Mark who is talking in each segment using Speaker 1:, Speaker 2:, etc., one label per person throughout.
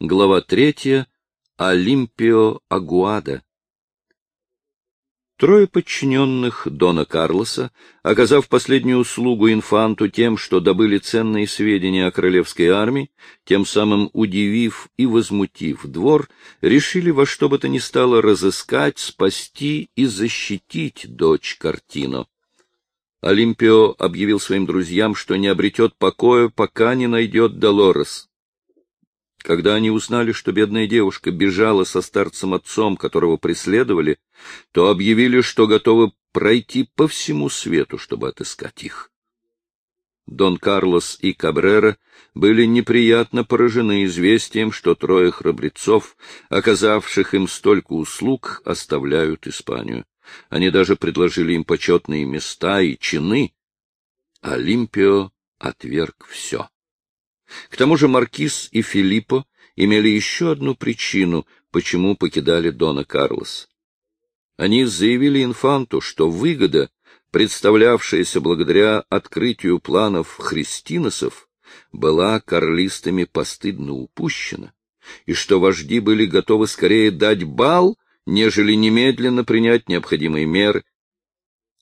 Speaker 1: Глава третья. Олимпио Агуада. Трое подчиненных Дона Карлоса, оказав последнюю услугу инфанту тем, что добыли ценные сведения о королевской армии, тем самым удивив и возмутив двор, решили во что бы то ни стало разыскать, спасти и защитить дочь Картино. Олимпио объявил своим друзьям, что не обретет покоя, пока не найдет Долорес. Когда они узнали, что бедная девушка бежала со старцем-отцом, которого преследовали, то объявили, что готовы пройти по всему свету, чтобы отыскать их. Дон Карлос и Кабрера были неприятно поражены известием, что трое храбрецов, оказавших им столько услуг, оставляют Испанию. Они даже предложили им почетные места и чины. Олимпио отверг все. К тому же Маркиз и Филиппо имели еще одну причину, почему покидали Дона Карлос. Они заявили инфанту, что выгода, представлявшаяся благодаря открытию планов христиносов, была карлистами постыдно упущена, и что вожди были готовы скорее дать бал, нежели немедленно принять необходимые меры.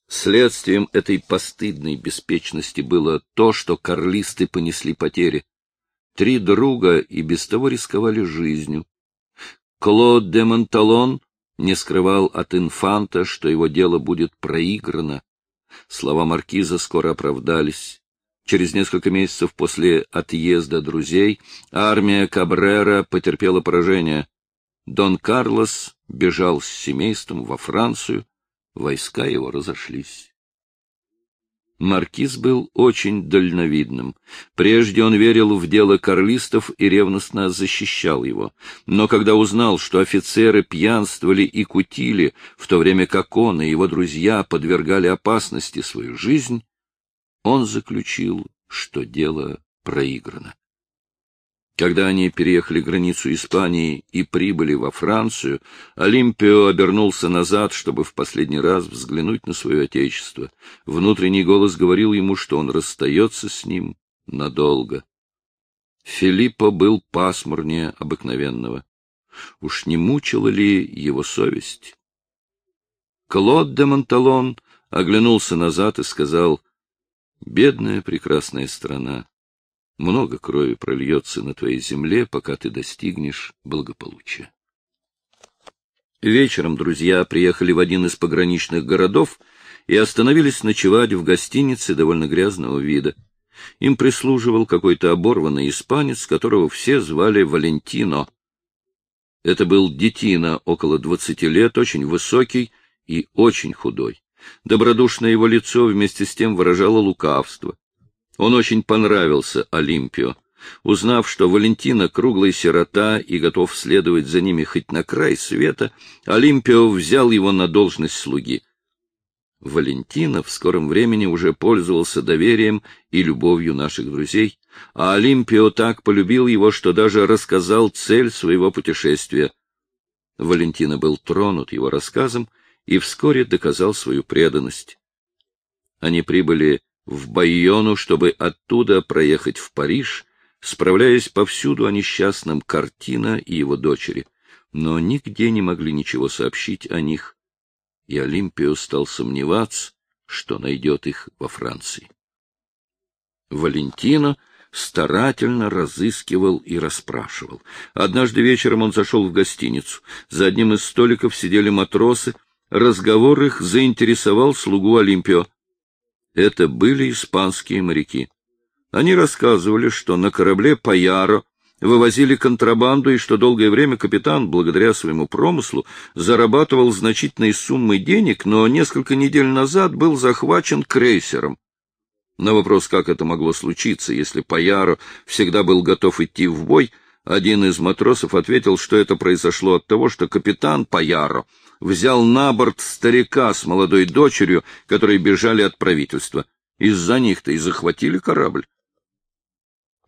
Speaker 1: Следствием этой постыдной беспечности было то, что карлисты понесли потери. Три друга и без того рисковали жизнью. Клод де Монталон не скрывал от инфанта, что его дело будет проиграно. Слова маркиза скоро оправдались. Через несколько месяцев после отъезда друзей армия Кабрера потерпела поражение. Дон Карлос бежал с семейством во Францию, войска его разошлись. Маркиз был очень дальновидным. Прежде он верил в дело карлистов и ревностно защищал его. Но когда узнал, что офицеры пьянствовали и кутили, в то время как он и его друзья подвергали опасности свою жизнь, он заключил, что дело проиграно. Когда они переехали границу Испании и прибыли во Францию, Олимпио обернулся назад, чтобы в последний раз взглянуть на свое отечество. Внутренний голос говорил ему, что он расстается с ним надолго. Филиппо был пасмурнее обыкновенного. Уж не мучила ли его совесть? Клод де Монталон оглянулся назад и сказал, «Бедная прекрасная страна, много крови прольется на твоей земле, пока ты достигнешь благополучия. Вечером друзья приехали в один из пограничных городов и остановились ночевать в гостинице довольно грязного вида. Им прислуживал какой-то оборванный испанец, которого все звали Валентино. Это был детина около двадцати лет, очень высокий и очень худой. Добродушное его лицо вместе с тем выражало лукавство. Он очень понравился Олимпио. Узнав, что Валентина круглая сирота и готов следовать за ними хоть на край света, Олимпио взял его на должность слуги. Валентина в скором времени уже пользовался доверием и любовью наших друзей, а Олимпио так полюбил его, что даже рассказал цель своего путешествия. Валентина был тронут его рассказом и вскоре доказал свою преданность. Они прибыли в Байону, чтобы оттуда проехать в Париж, справляясь повсюду о несчастном Картина и его дочери, но нигде не могли ничего сообщить о них, и Олимпио стал сомневаться, что найдет их во Франции. Валентино старательно разыскивал и расспрашивал. Однажды вечером он зашел в гостиницу. За одним из столиков сидели матросы. Разговор их заинтересовал слугу Олимпио. Это были испанские моряки. Они рассказывали, что на корабле Паяро вывозили контрабанду и что долгое время капитан, благодаря своему промыслу, зарабатывал значительные суммы денег, но несколько недель назад был захвачен крейсером. На вопрос, как это могло случиться, если Паяро всегда был готов идти в бой, один из матросов ответил, что это произошло от того, что капитан Паяро взял на борт старика с молодой дочерью, которые бежали от правительства. Из-за них-то и захватили корабль.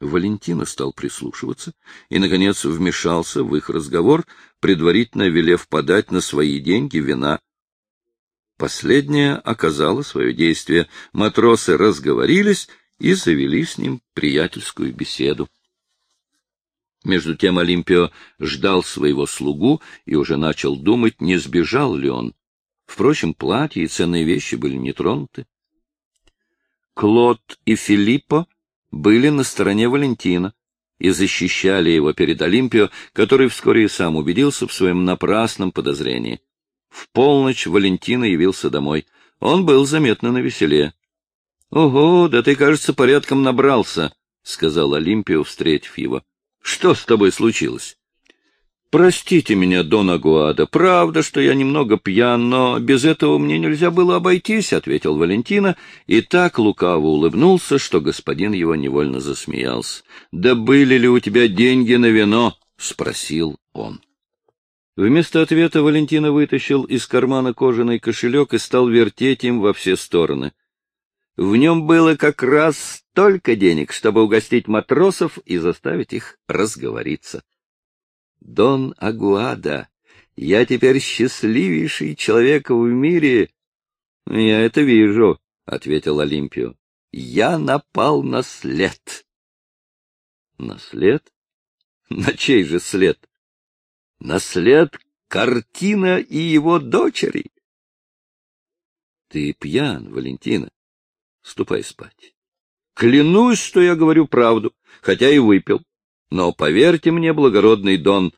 Speaker 1: Валентина стал прислушиваться и, наконец, вмешался в их разговор, предварительно велев подать на свои деньги вина. Последнее оказало свое действие. Матросы разговорились и завели с ним приятельскую беседу. Между тем Олимпио ждал своего слугу и уже начал думать, не сбежал ли он. Впрочем, платье и ценные вещи были не тронуты. Клод и Филиппо были на стороне Валентина и защищали его перед Олимпио, который вскоре и сам убедился в своем напрасном подозрении. В полночь Валентина явился домой. Он был заметно навеселе. — Ого, да ты, кажется, порядком набрался, — сказал Олимпио, встретив его. — Что с тобой случилось? Простите меня, Дон Агуада, правда, что я немного пьян, но без этого мне нельзя было обойтись, — ответил Валентина, и так лукаво улыбнулся, что господин его невольно засмеялся. — Да были ли у тебя деньги на вино? — спросил он. Вместо ответа Валентина вытащил из кармана кожаный кошелек и стал вертеть им во все стороны. В нем было как раз столько денег, чтобы угостить матросов и заставить их разговориться. Дон Агуада, я теперь счастливейший человек в мире. — Я это вижу, — ответил Олимпио. — Я напал на след. — На след? На чей же след? — На след картина и его дочери. — Ты пьян, Валентина. Ступай спать. Клянусь, что я говорю правду, хотя и выпил. Но поверьте мне, благородный Дон,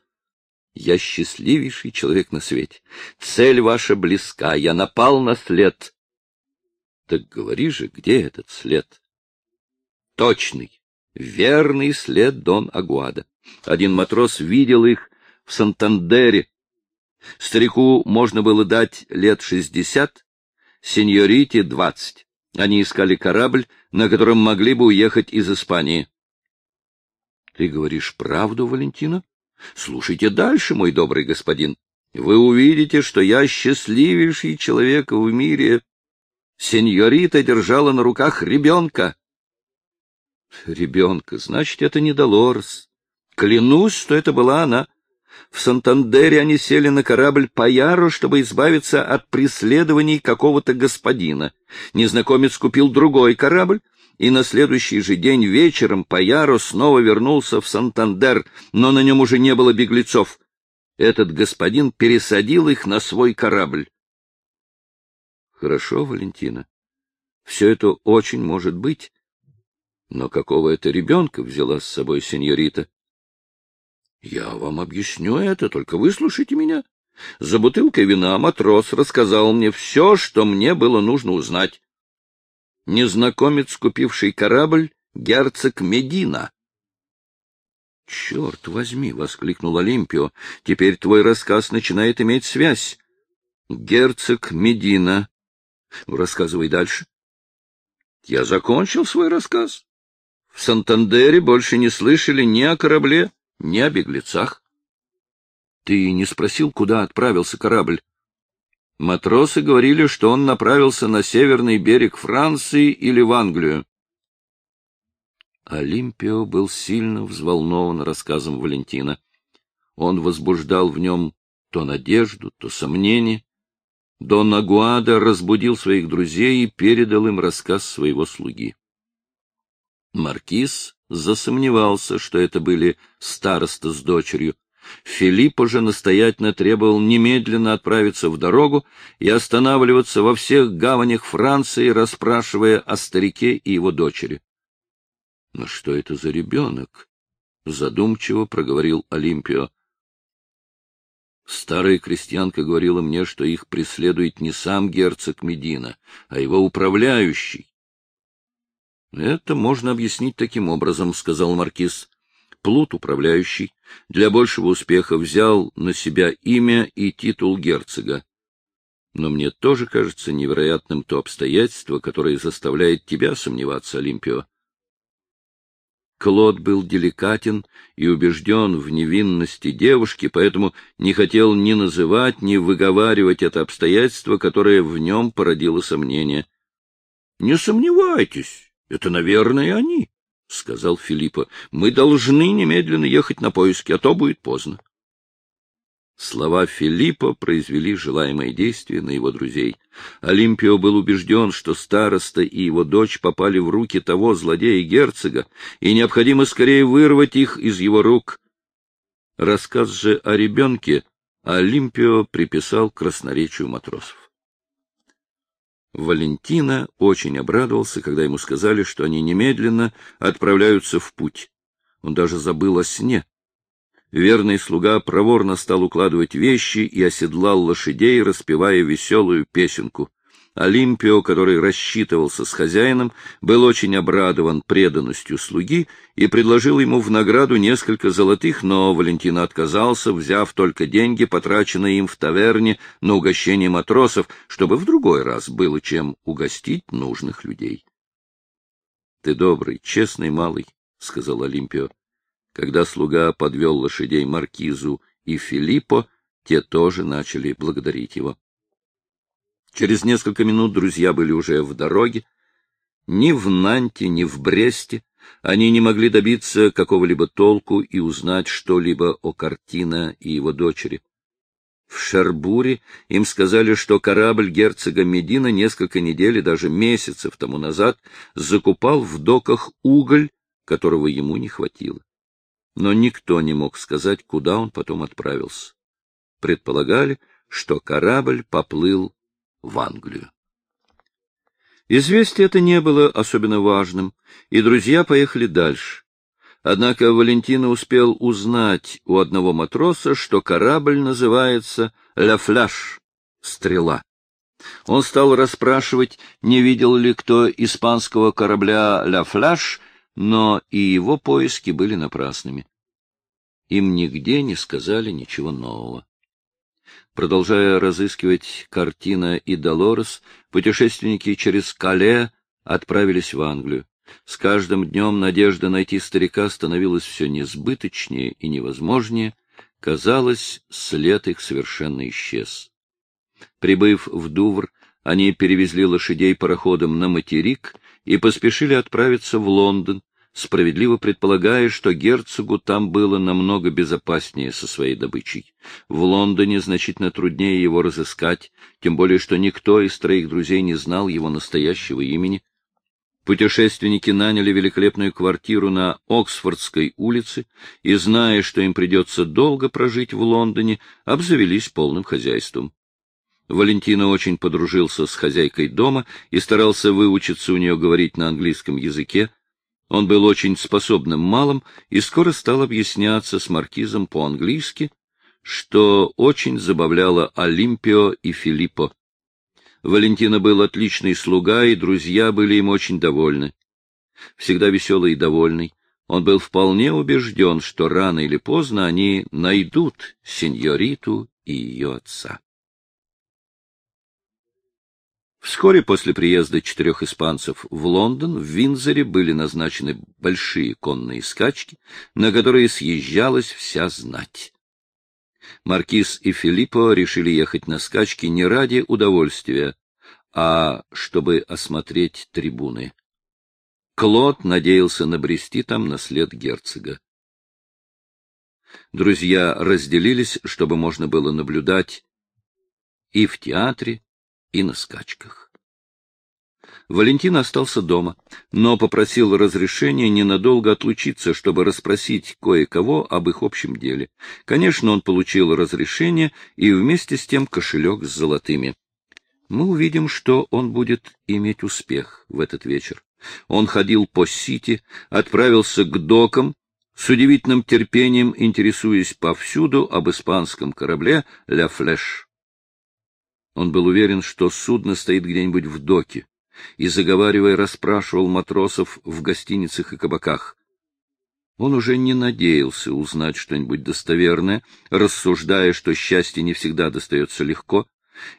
Speaker 1: я счастливейший человек на свете. Цель ваша близка, я напал на след. Так говори же, где этот след? Точный, верный след Дон Агуада. Один матрос видел их в Сантандере. Старику можно было дать лет шестьдесят, сеньорите — двадцать. Они искали корабль, на котором могли бы уехать из Испании. Ты говоришь правду, Валентина? Слушайте дальше, мой добрый господин. Вы увидите, что я счастливейший человек в мире. Сеньорита держала на руках ребенка. Ребенка, значит, это не Долорес. Клянусь, что это была она. В Сантандере они сели на корабль Паяру, чтобы избавиться от преследований какого-то господина. Незнакомец купил другой корабль, и на следующий же день вечером Паяро снова вернулся в Сантандер, но на нем уже не было беглецов. Этот господин пересадил их на свой корабль. Хорошо, Валентина. Все это очень может быть. Но какого это ребенка взяла с собой сеньорита? Я вам объясню это, только выслушайте меня. За бутылкой вина матрос рассказал мне все, что мне было нужно узнать незнакомец, купивший корабль, герцог Медина. — Черт возьми! — воскликнул Олимпио. — Теперь твой рассказ начинает иметь связь. Герцог Медина. Рассказывай дальше. Я закончил свой рассказ. В Сантандере больше не слышали ни о корабле, ни о беглецах. Ты не спросил, куда отправился корабль? Матросы говорили, что он направился на северный берег Франции или в Англию. Олимпио был сильно взволнован рассказом Валентина. Он возбуждал в нем то надежду, то сомнение. Дон Агуада разбудил своих друзей и передал им рассказ своего слуги. Маркиз засомневался, что это были староста с дочерью. Филиппо же настоятельно требовал немедленно отправиться в дорогу и останавливаться во всех гаванях Франции, расспрашивая о старике и его дочери. — Но что это за ребенок? — задумчиво проговорил Олимпио. Старая крестьянка говорила мне, что их преследует не сам герцог Медина, а его управляющий. — Это можно объяснить таким образом, — сказал маркиз. Плут, управляющий, для большего успеха взял на себя имя и титул герцога. Но мне тоже кажется невероятным то обстоятельство, которое заставляет тебя сомневаться, Олимпио. Клод был деликатен и убежден в невинности девушки, поэтому не хотел ни называть, ни выговаривать это обстоятельство, которое в нем породило сомнение. — Не сомневайтесь, это, наверное, они. — сказал Филиппа, — мы должны немедленно ехать на поиски, а то будет поздно. Слова Филиппа произвели желаемое действие на его друзей. Олимпио был убежден, что староста и его дочь попали в руки того злодея-герцога, и необходимо скорее вырвать их из его рук. Рассказ же о ребенке Олимпио приписал красноречию матросов. Валентина очень обрадовался, когда ему сказали, что они немедленно отправляются в путь. Он даже забыл о сне. Верный слуга проворно стал укладывать вещи и оседлал лошадей, распевая веселую песенку. Олимпио, который рассчитывался с хозяином, был очень обрадован преданностью слуги и предложил ему в награду несколько золотых, но Валентин отказался, взяв только деньги, потраченные им в таверне на угощение матросов, чтобы в другой раз было чем угостить нужных людей. — Ты добрый, честный малый, — сказал Олимпио. Когда слуга подвел лошадей Маркизу и Филиппо, те тоже начали благодарить его. Через несколько минут друзья были уже в дороге. Ни в Нанте, ни в Бресте они не могли добиться какого-либо толку и узнать что-либо о Картина и его дочери. В Шербуре им сказали, что корабль герцога Медина несколько недель и даже месяцев тому назад закупал в доках уголь, которого ему не хватило. Но никто не мог сказать, куда он потом отправился. Предполагали, что корабль поплыл в Англию. Известие это не было особенно важным, и друзья поехали дальше. Однако Валентина успел узнать у одного матроса, что корабль называется «Ля Фляш» — «Стрела». Он стал расспрашивать, не видел ли кто испанского корабля «Ля Фляш», но и его поиски были напрасными. Им нигде не сказали ничего нового. Продолжая разыскивать картина и Долорес, путешественники через Кале отправились в Англию. С каждым днем надежда найти старика становилась все несбыточнее и невозможнее. Казалось, след их совершенно исчез. Прибыв в Дувр, они перевезли лошадей пароходом на материк и поспешили отправиться в Лондон, справедливо предполагая, что герцогу там было намного безопаснее со своей добычей. В Лондоне значительно труднее его разыскать, тем более что никто из троих друзей не знал его настоящего имени. Путешественники наняли великолепную квартиру на Оксфордской улице и, зная, что им придется долго прожить в Лондоне, обзавелись полным хозяйством. Валентина очень подружился с хозяйкой дома и старался выучиться у нее говорить на английском языке, он был очень способным малым и скоро стал объясняться с маркизом по-английски, что очень забавляло Олимпио и Филиппо. Валентина был отличный слуга, и друзья были им очень довольны. Всегда веселый и довольный, он был вполне убежден, что рано или поздно они найдут сеньориту и ее отца. Вскоре после приезда четырех испанцев в Лондон в Винзоре были назначены большие конные скачки, на которые съезжалась вся знать. Маркиз и Филиппо решили ехать на скачки не ради удовольствия, а чтобы осмотреть трибуны. Клод надеялся набрести там наслед герцога. Друзья разделились, чтобы можно было наблюдать и в театре, и на скачках. Валентин остался дома, но попросил разрешения ненадолго отлучиться, чтобы расспросить кое-кого об их общем деле. Конечно, он получил разрешение и вместе с тем кошелек с золотыми. Мы увидим, что он будет иметь успех в этот вечер. Он ходил по Сити, отправился к докам, с удивительным терпением интересуясь повсюду об испанском корабле «Ля Флеш». Он был уверен, что судно стоит где-нибудь в доке, и, заговаривая, расспрашивал матросов в гостиницах и кабаках. Он уже не надеялся узнать что-нибудь достоверное, рассуждая, что счастье не всегда достается легко,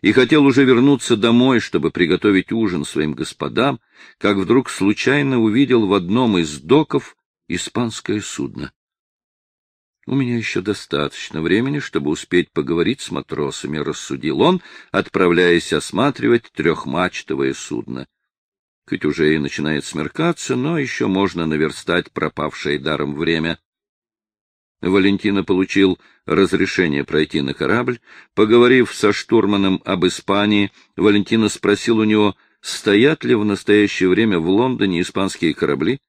Speaker 1: и хотел уже вернуться домой, чтобы приготовить ужин своим господам, как вдруг случайно увидел в одном из доков испанское судно. У меня еще достаточно времени, чтобы успеть поговорить с матросами, — рассудил он, отправляясь осматривать трехмачтовое судно. Хоть уже и начинает смеркаться, но еще можно наверстать пропавшее даром время. Валентина получил разрешение пройти на корабль. Поговорив со штурманом об Испании, Валентина спросил у него, стоят ли в настоящее время в Лондоне испанские корабли.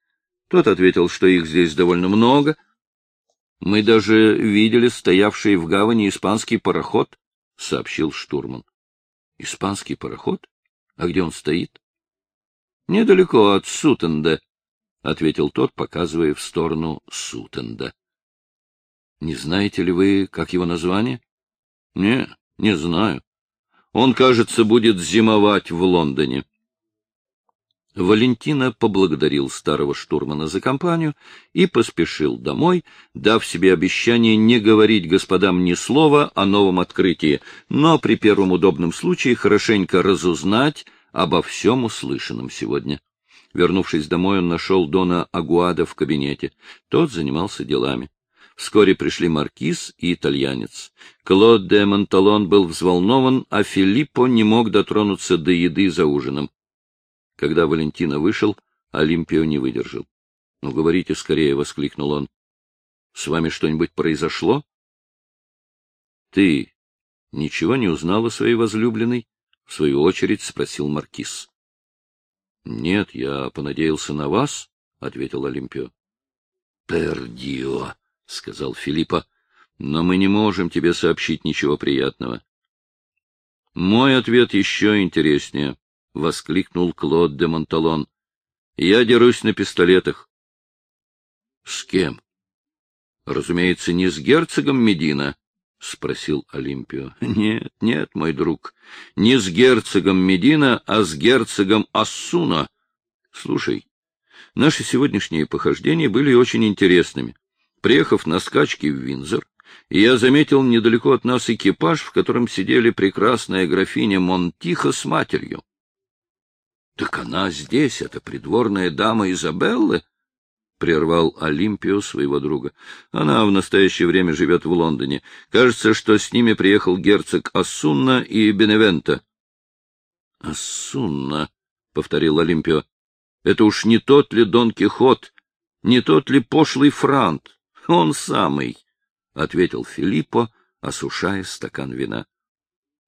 Speaker 1: Тот ответил, что их здесь довольно много — Мы даже видели стоявший в гавани испанский пароход, — сообщил штурман. — Испанский пароход? А где он стоит? — Недалеко от Сутенда, — ответил тот, показывая в сторону Сутенда. — Не знаете ли вы, как его название? — Не, не знаю. Он, кажется, будет зимовать в Лондоне. Валентина поблагодарил старого штурмана за компанию и поспешил домой, дав себе обещание не говорить господам ни слова о новом открытии, но при первом удобном случае хорошенько разузнать обо всем услышанном сегодня. Вернувшись домой, он нашел Дона Агуада в кабинете. Тот занимался делами. Вскоре пришли маркиз и итальянец. Клод де Монталон был взволнован, а Филиппо не мог дотронуться до еды за ужином. Когда Валентина вышел, Олимпио не выдержал. — Ну, говорите скорее, — воскликнул он. — С вами что-нибудь произошло? — Ты ничего не узнал о своей возлюбленной? — в свою очередь спросил Маркиз. — Нет, я понадеялся на вас, — ответил Олимпио. — Пердио, — сказал Филиппа, — но мы не можем тебе сообщить ничего приятного. Мой ответ еще интереснее. — воскликнул Клод де Монталон. — Я дерусь на пистолетах. — С кем? — Разумеется, не с герцогом Медина, — спросил Олимпио. — Нет, нет, мой друг, не с герцогом Медина, а с герцогом Ассуна. Слушай, наши сегодняшние похождения были очень интересными. Приехав на скачки в Винзор, я заметил недалеко от нас экипаж, в котором сидели прекрасная графиня Монтиха с матерью. Так она здесь, эта придворная дама Изабеллы? — прервал Олимпио своего друга. — Она в настоящее время живет в Лондоне. Кажется, что с ними приехал герцог Ассунна и Беневента. — Ассунна, — повторил Олимпио. — Это уж не тот ли Дон Кихот, не тот ли пошлый Франт? Он самый, — ответил Филиппо, осушая стакан вина.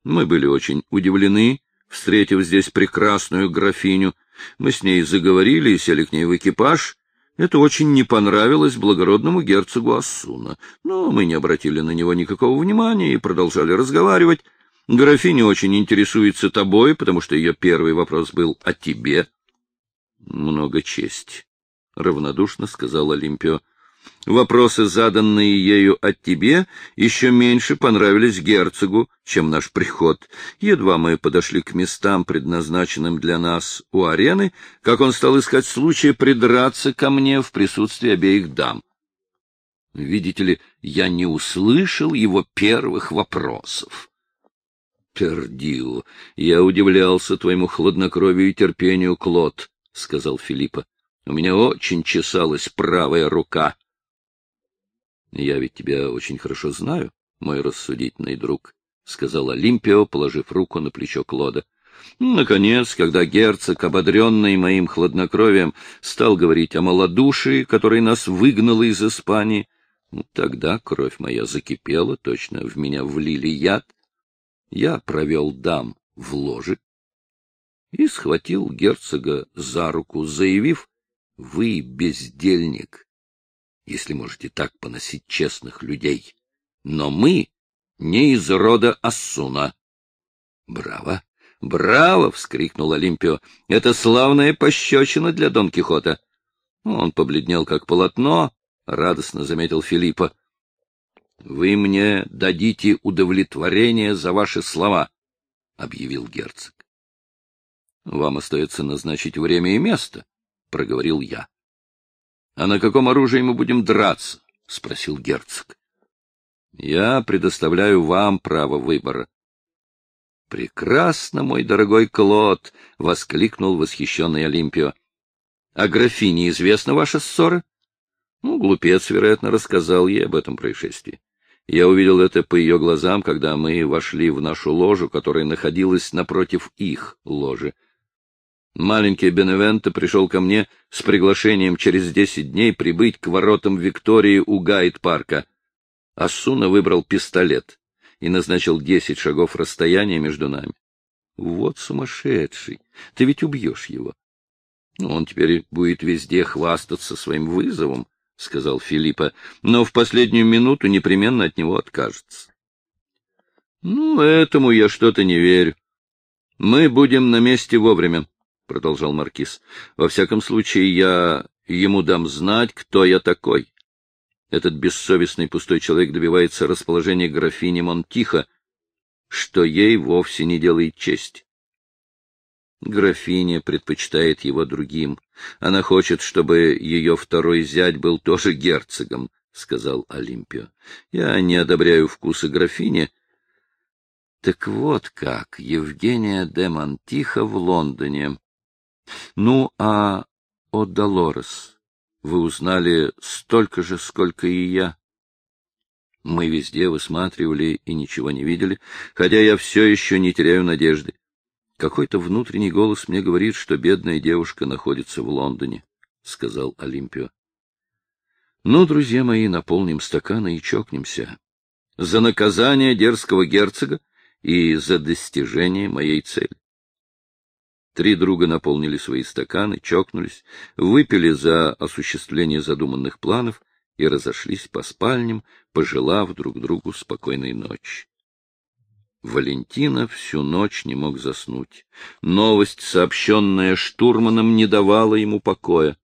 Speaker 1: Мы были очень удивлены, встретив здесь прекрасную графиню. Мы с ней заговорили и сели к ней в экипаж. Это очень не понравилось благородному герцогу Ассуна, но мы не обратили на него никакого внимания и продолжали разговаривать. Графиня очень интересуется тобой, потому что ее первый вопрос был о тебе. — Много чести, — равнодушно сказал Олимпио. Вопросы, заданные ею от тебе, еще меньше понравились герцогу, чем наш приход. Едва мы подошли к местам, предназначенным для нас у арены, как он стал искать случая придраться ко мне в присутствии обеих дам. Видите ли, я не услышал его первых вопросов. Пердио, я удивлялся твоему хладнокровию и терпению, Клод, — сказал Филиппа. У меня очень чесалась правая рука. — Я ведь тебя очень хорошо знаю, мой рассудительный друг, — сказал Олимпио, положив руку на плечо Клода. Наконец, когда герцог, ободренный моим хладнокровием, стал говорить о малодушии, которое нас выгнало из Испании, тогда кровь моя закипела, точно в меня влили яд. Я провел дам в ложе и схватил герцога за руку, заявив, «Вы бездельник, если можете так поносить честных людей. Но мы не из рода Ассуна. — Браво! Браво! — вскрикнул Олимпио. — Это славная пощечина для Дон Кихота. Он побледнел, как полотно, — радостно заметил Филиппа. — Вы мне дадите удовлетворение за ваши слова, — объявил герцог. — Вам остается назначить время и место, — проговорил я. — А на каком оружии мы будем драться? — спросил герцог. — Я предоставляю вам право выбора. — Прекрасно, мой дорогой Клод! — воскликнул восхищенный Олимпио. — А графине известна ваша ссора? Ну, глупец, вероятно, рассказал ей об этом происшествии. Я увидел это по ее глазам, когда мы вошли в нашу ложу, которая находилась напротив их ложи. Маленький Беневенто пришел ко мне с приглашением через десять дней прибыть к воротам Виктории у Гайд-парка. Ассуна выбрал пистолет и назначил десять шагов расстояния между нами. Вот сумасшедший! Ты ведь убьешь его. Он теперь будет везде хвастаться своим вызовом, — сказал Филиппа, — но в последнюю минуту непременно от него откажется. — Ну, этому я что-то не верю. Мы будем на месте вовремя, — продолжал Маркиз. — Во всяком случае, я ему дам знать, кто я такой. Этот бессовестный пустой человек добивается расположения графини Монтиха, что ей вовсе не делает честь. Графиня предпочитает его другим. Она хочет, чтобы ее второй зять был тоже герцогом, — сказал Олимпио. Я не одобряю вкусы графини. Так вот как, Евгения де Монтиха в Лондоне. Ну, а о Долорес вы узнали столько же, сколько и я. Мы везде высматривали и ничего не видели, хотя я все еще не теряю надежды. Какой-то внутренний голос мне говорит, что бедная девушка находится в Лондоне, — сказал Олимпио. Ну, друзья мои, наполним стаканы и чокнемся. За наказание дерзкого герцога и за достижение моей цели. Три друга наполнили свои стаканы, чокнулись, выпили за осуществление задуманных планов и разошлись по спальням, пожелав друг другу спокойной ночи. Валентина всю ночь не мог заснуть. Новость, сообщенная штурманом, не давала ему покоя.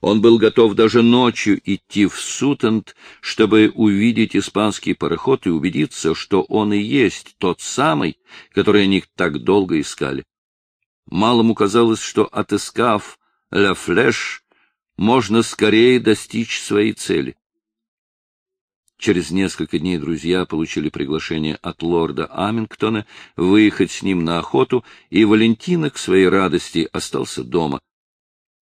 Speaker 1: Он был готов даже ночью идти в Сутент, чтобы увидеть испанский пароход и убедиться, что он и есть тот самый, который они так долго искали. Малому казалось, что, отыскав «Ля Флеш», можно скорее достичь своей цели. Через несколько дней друзья получили приглашение от лорда Амингтона выехать с ним на охоту, и Валентина к своей радости остался дома.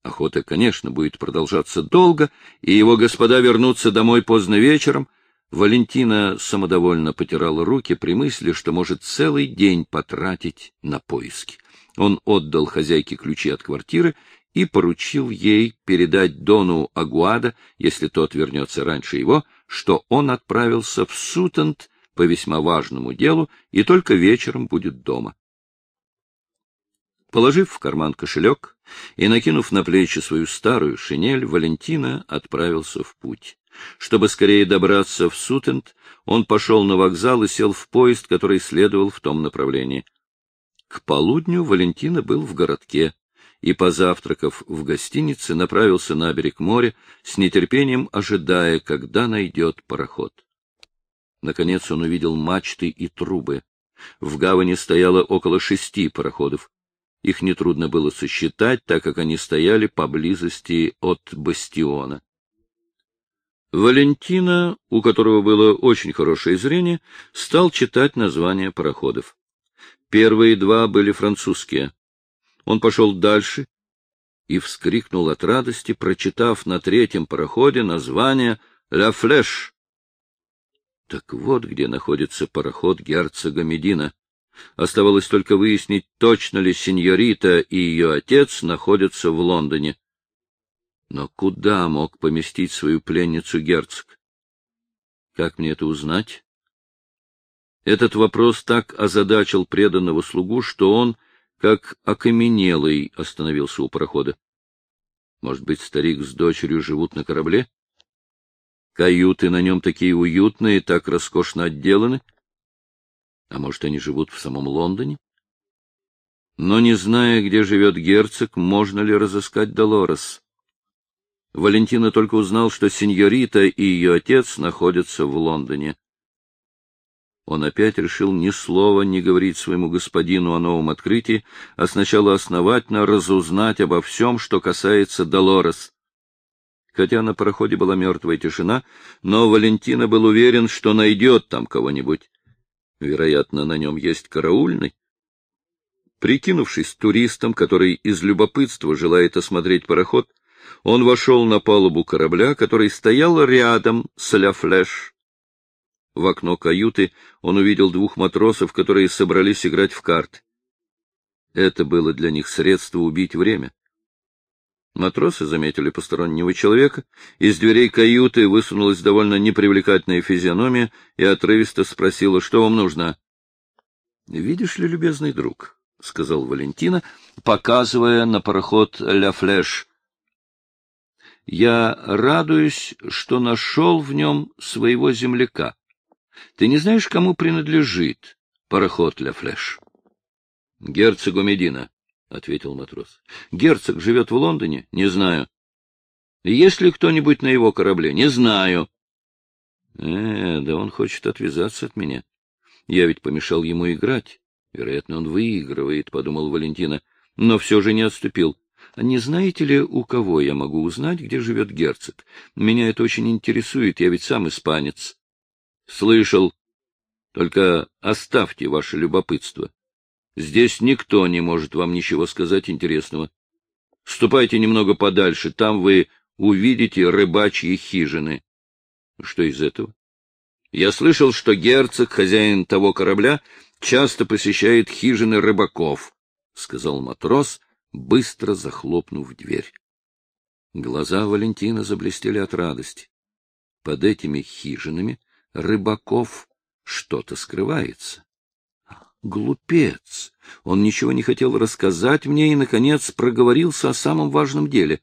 Speaker 1: Охота, конечно, будет продолжаться долго, и его господа вернутся домой поздно вечером. Валентина самодовольно потирала руки при мысли, что может целый день потратить на поиски. Он отдал хозяйке ключи от квартиры и поручил ей передать Дону Агуада, если тот вернется раньше его, что он отправился в Сутент по весьма важному делу и только вечером будет дома. Положив в карман кошелек и накинув на плечи свою старую шинель, Валентина отправился в путь. Чтобы скорее добраться в Сутент, он пошел на вокзал и сел в поезд, который следовал в том направлении. К полудню Валентина был в городке и, позавтракав в гостинице, направился на берег моря, с нетерпением ожидая, когда найдет пароход. Наконец он увидел мачты и трубы. В гавани стояло около шести пароходов. Их нетрудно было сосчитать, так как они стояли поблизости от бастиона. Валентина, у которого было очень хорошее зрение, стал читать названия пароходов. Первые два были французские. Он пошел дальше и вскрикнул от радости, прочитав на третьем пароходе название «Ля Флеш». Так вот где находится пароход герцога Медина. Оставалось только выяснить, точно ли сеньорита и ее отец находятся в Лондоне. Но куда мог поместить свою пленницу герцог? Как мне это узнать? Этот вопрос так озадачил преданного слугу, что он как окаменелый остановился у парохода. Может быть, старик с дочерью живут на корабле? Каюты на нем такие уютные, так роскошно отделаны. А может, они живут в самом Лондоне? Но не зная, где живет герцог, можно ли разыскать Долорес? Валентина только узнал, что сеньорита и ее отец находятся в Лондоне. Он опять решил ни слова не говорить своему господину о новом открытии, а сначала основательно разузнать обо всем, что касается Долорес. Хотя на пароходе была мертвая тишина, но Валентина был уверен, что найдет там кого-нибудь. Вероятно, на нем есть караульный. Прикинувшись туристом, который из любопытства желает осмотреть пароход, он вошел на палубу корабля, который стоял рядом с Ля Флеш. В окно каюты он увидел двух матросов, которые собрались играть в карты. Это было для них средство убить время. Матросы заметили постороннего человека, из дверей каюты высунулась довольно непривлекательная физиономия и отрывисто спросила, что вам нужно. — Видишь ли, любезный друг, — сказал Валентина, показывая на пароход «Ля Флеш», Я радуюсь, что нашел в нем своего земляка. Ты не знаешь, кому принадлежит пароход Ля Флеш? — Герцогу Медина, — ответил матрос. — Герцог живет в Лондоне? Не знаю. Есть ли кто-нибудь на его корабле? Не знаю. Э, да он хочет отвязаться от меня. Я ведь помешал ему играть. Вероятно, он выигрывает, — подумал Валентина, но все же не отступил. А не знаете ли, у кого я могу узнать, где живет герцог? Меня это очень интересует, я ведь сам испанец. Слышал. Только оставьте ваше любопытство. Здесь никто не может вам ничего сказать интересного. Ступайте немного подальше, там вы увидите рыбачьи хижины. Что из этого? Я слышал, что герцог, хозяин того корабля, часто посещает хижины рыбаков, — сказал матрос, быстро захлопнув дверь. Глаза Валентина заблестели от радости. Под этими хижинами рыбаков что-то скрывается. Глупец! Он ничего не хотел рассказать мне и, наконец, проговорился о самом важном деле.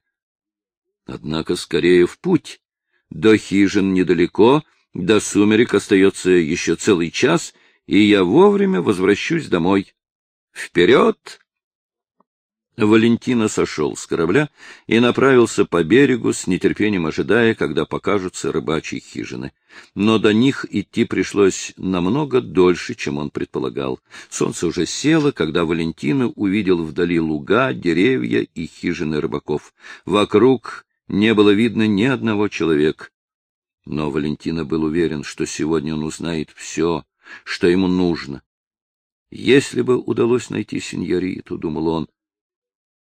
Speaker 1: Однако скорее в путь. До хижин недалеко, до сумерек остается еще целый час, и я вовремя возвращусь домой. Вперед! Валентина сошел с корабля и направился по берегу, с нетерпением ожидая, когда покажутся рыбачьи хижины. Но до них идти пришлось намного дольше, чем он предполагал. Солнце уже село, когда Валентина увидел вдали луга, деревья и хижины рыбаков. Вокруг не было видно ни одного человека. Но Валентина был уверен, что сегодня он узнает все, что ему нужно. Если бы удалось найти сеньориту, — думал он, —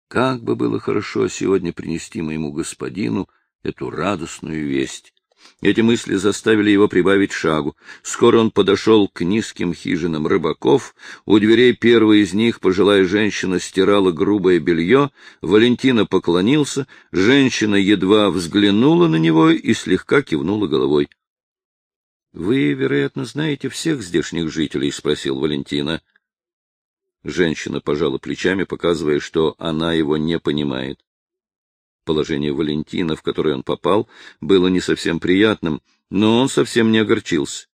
Speaker 1: как бы было хорошо сегодня принести моему господину эту радостную весть. Эти мысли заставили его прибавить шагу. Скоро он подошел к низким хижинам рыбаков. У дверей первой из них пожилая женщина стирала грубое белье. Валентина поклонился. Женщина едва взглянула на него и слегка кивнула головой. — Вы, вероятно, знаете всех здешних жителей? — спросил Валентина. — Женщина пожала плечами, показывая, что она его не понимает. Положение Валентина, в которое он попал, было не совсем приятным, но он совсем не огорчился.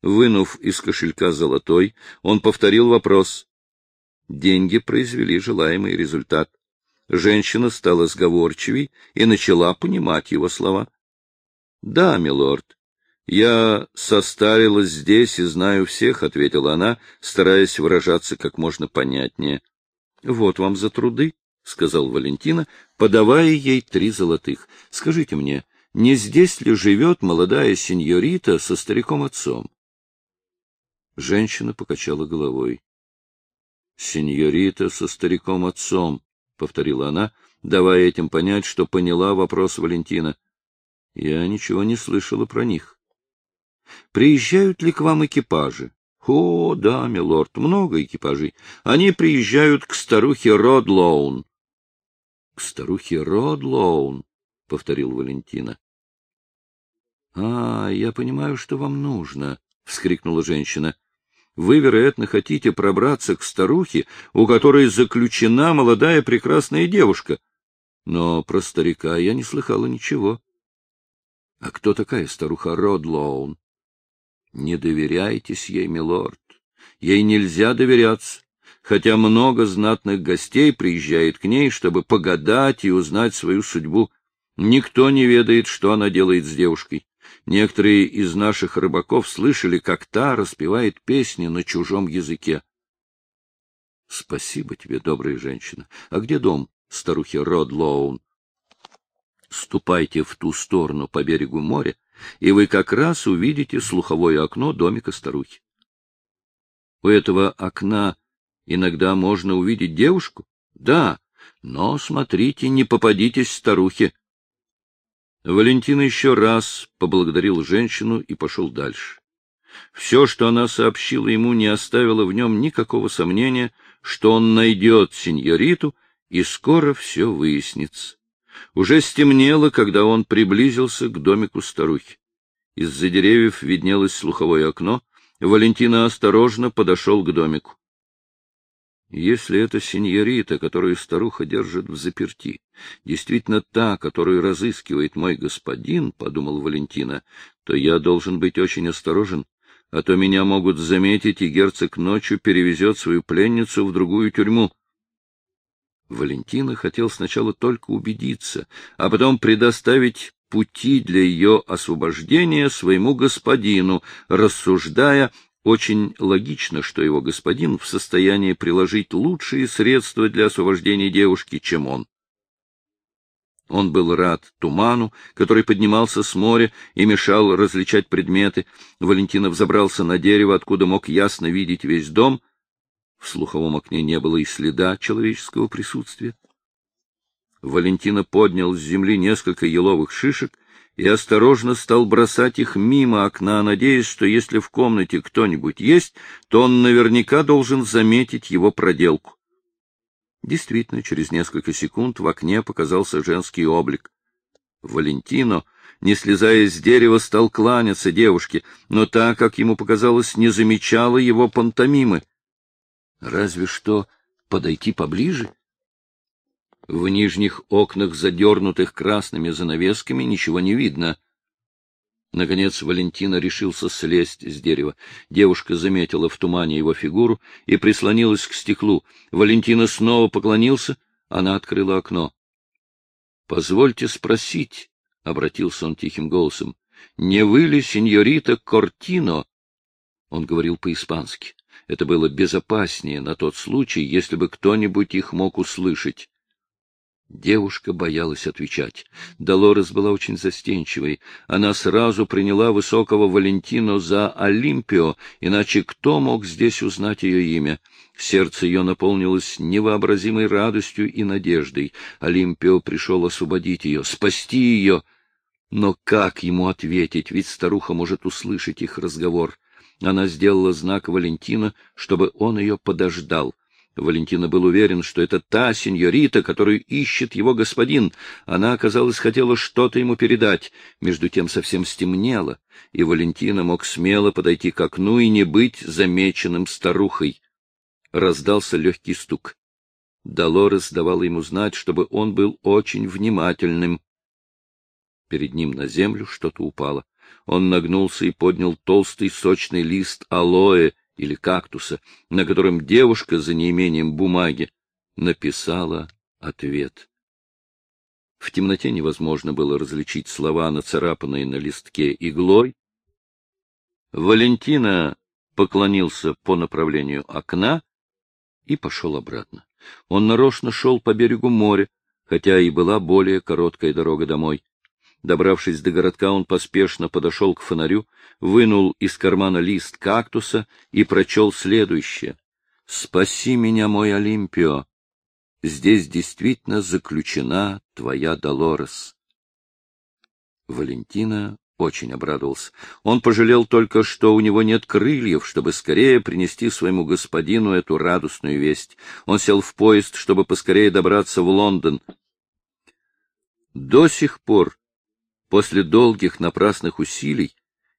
Speaker 1: Вынув из кошелька золотой, он повторил вопрос. Деньги произвели желаемый результат. Женщина стала сговорчивей и начала понимать его слова. — Да, милорд, «Я состарилась здесь и знаю всех», — ответила она, стараясь выражаться как можно понятнее. «Вот вам за труды», — сказал Валентина, подавая ей три золотых. «Скажите мне, не здесь ли живет молодая сеньорита со стариком-отцом?» Женщина покачала головой. «Сеньорита со стариком-отцом», — повторила она, давая этим понять, что поняла вопрос Валентина. «Я ничего не слышала про них». Приезжают ли к вам экипажи? О, да, милорд, много экипажей. Они приезжают к старухе Родлоун. — К старухе Родлоун, — повторил Валентина. — А, я понимаю, что вам нужно, — вскрикнула женщина. — Вы, вероятно, хотите пробраться к старухе, у которой заключена молодая прекрасная девушка. Но про старика я не слыхала ничего. — А кто такая старуха Родлоун? Не доверяйтесь ей, милорд. Ей нельзя доверяться, хотя много знатных гостей приезжает к ней, чтобы погадать и узнать свою судьбу. Никто не ведает, что она делает с девушкой. Некоторые из наших рыбаков слышали, как та распевает песни на чужом языке. — Спасибо тебе, добрая женщина. А где дом старухи Родлоун? — Ступайте в ту сторону по берегу моря и вы как раз увидите слуховое окно домика старухи. У этого окна иногда можно увидеть девушку? Да, но смотрите, не попадитесь старухе. Валентин еще раз поблагодарил женщину и пошел дальше. Все, что она сообщила ему, не оставило в нем никакого сомнения, что он найдет сеньориту, и скоро все выяснится. Уже стемнело, когда он приблизился к домику старухи. Из-за деревьев виднелось слуховое окно. Валентина осторожно подошел к домику. Если это сеньорита, которую старуха держит в заперти, действительно та, которую разыскивает мой господин, — подумал Валентина, — то я должен быть очень осторожен, а то меня могут заметить, и герцог ночью перевезет свою пленницу в другую тюрьму. Валентина хотел сначала только убедиться, а потом предоставить пути для ее освобождения своему господину, рассуждая, очень логично, что его господин в состоянии приложить лучшие средства для освобождения девушки, чем он. Он был рад туману, который поднимался с моря и мешал различать предметы. Валентинов забрался на дерево, откуда мог ясно видеть весь дом. В слуховом окне не было и следа человеческого присутствия. Валентина поднял с земли несколько еловых шишек и осторожно стал бросать их мимо окна, надеясь, что если в комнате кто-нибудь есть, то он наверняка должен заметить его проделку. Действительно, через несколько секунд в окне показался женский облик. Валентино, не слезая с дерева, стал кланяться девушке, но та, как ему показалось, не замечала его пантомимы. Разве что подойти поближе — в нижних окнах, задернутых красными занавесками, ничего не видно. Наконец Валентина решился слезть с дерева. Девушка заметила в тумане его фигуру и прислонилась к стеклу. Валентина снова поклонился, она открыла окно. — Позвольте спросить, — обратился он тихим голосом, — не вы ли сеньорита Кортино? Он говорил по-испански. Это было безопаснее на тот случай, если бы кто-нибудь их мог услышать. Девушка боялась отвечать. Долорес была очень застенчивой. Она сразу приняла высокого Валентино за Олимпио, иначе кто мог здесь узнать ее имя? Сердце ее наполнилось невообразимой радостью и надеждой. Олимпио пришел освободить ее, спасти ее. Но как ему ответить, ведь старуха может услышать их разговор? Она сделала знак Валентина, чтобы он ее подождал. Валентина был уверен, что это та сеньорита, которую ищет его господин. Она, казалось, хотела что-то ему передать. Между тем совсем стемнело, и Валентина мог смело подойти к окну и не быть замеченным старухой. Раздался легкий стук. Долорес давала ему знать, чтобы он был очень внимательным. Перед ним на землю что-то упало. Он нагнулся и поднял толстый сочный лист алоэ, или кактуса, на котором девушка за неимением бумаги написала ответ. В темноте невозможно было различить слова, нацарапанные на листке иглой. Валентина поклонился по направлению окна и пошел обратно. Он нарочно шел по берегу моря, хотя и была более короткая дорога домой. Добравшись до городка, он поспешно подошел к фонарю, вынул из кармана лист кактуса и прочел следующее. «Спаси меня, мой Олимпио! Здесь действительно заключена твоя Долорес». Валентина очень обрадовался. Он пожалел только, что у него нет крыльев, чтобы скорее принести своему господину эту радостную весть. Он сел в поезд, чтобы поскорее добраться в Лондон. До сих пор После долгих напрасных усилий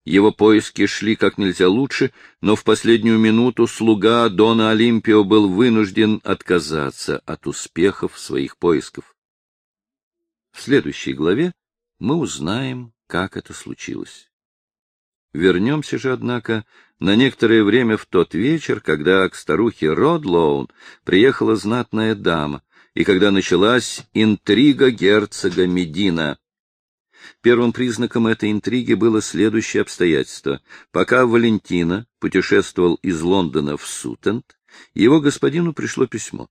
Speaker 1: его поиски шли как нельзя лучше, но в последнюю минуту слуга Дона Олимпио был вынужден отказаться от успехов своих поисков. В следующей главе мы узнаем, как это случилось. Вернемся же, однако, на некоторое время в тот вечер, когда к старухе Родлоун приехала знатная дама, и когда началась интрига герцога Медина. Первым признаком этой интриги было следующее обстоятельство. Пока Валентина путешествовал из Лондона в Сутенд, его господину пришло письмо.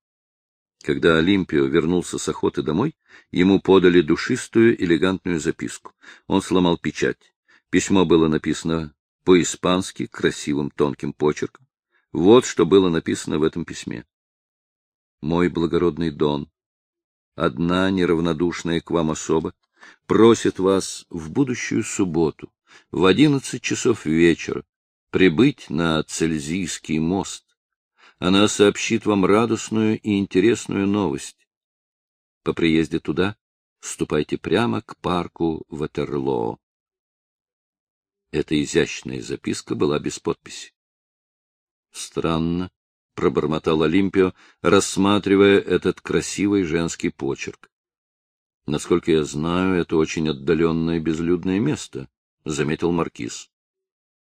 Speaker 1: Когда Олимпио вернулся с охоты домой, ему подали душистую, элегантную записку. Он сломал печать. Письмо было написано по-испански, красивым тонким почерком. Вот что было написано в этом письме. «Мой благородный Дон, одна неравнодушная к вам особа просит вас в будущую субботу в одиннадцать часов вечера прибыть на Цельзийский мост. Она сообщит вам радостную и интересную новость. По приезде туда ступайте прямо к парку Ватерлоо. Эта изящная записка была без подписи. Странно, — пробормотал Олимпио, рассматривая этот красивый женский почерк. — Насколько я знаю, это очень отдаленное безлюдное место, — заметил Маркиз.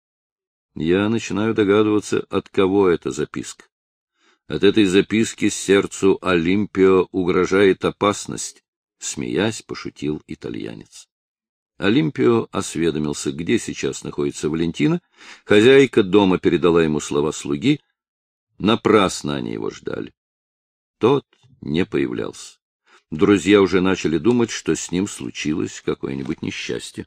Speaker 1: — Я начинаю догадываться, от кого эта записка. От этой записки сердцу Олимпио угрожает опасность, — смеясь, пошутил итальянец. Олимпио осведомился, где сейчас находится Валентина. Хозяйка дома передала ему слова слуги — Напрасно они его ждали. Тот не появлялся. Друзья уже начали думать, что с ним случилось какое-нибудь несчастье.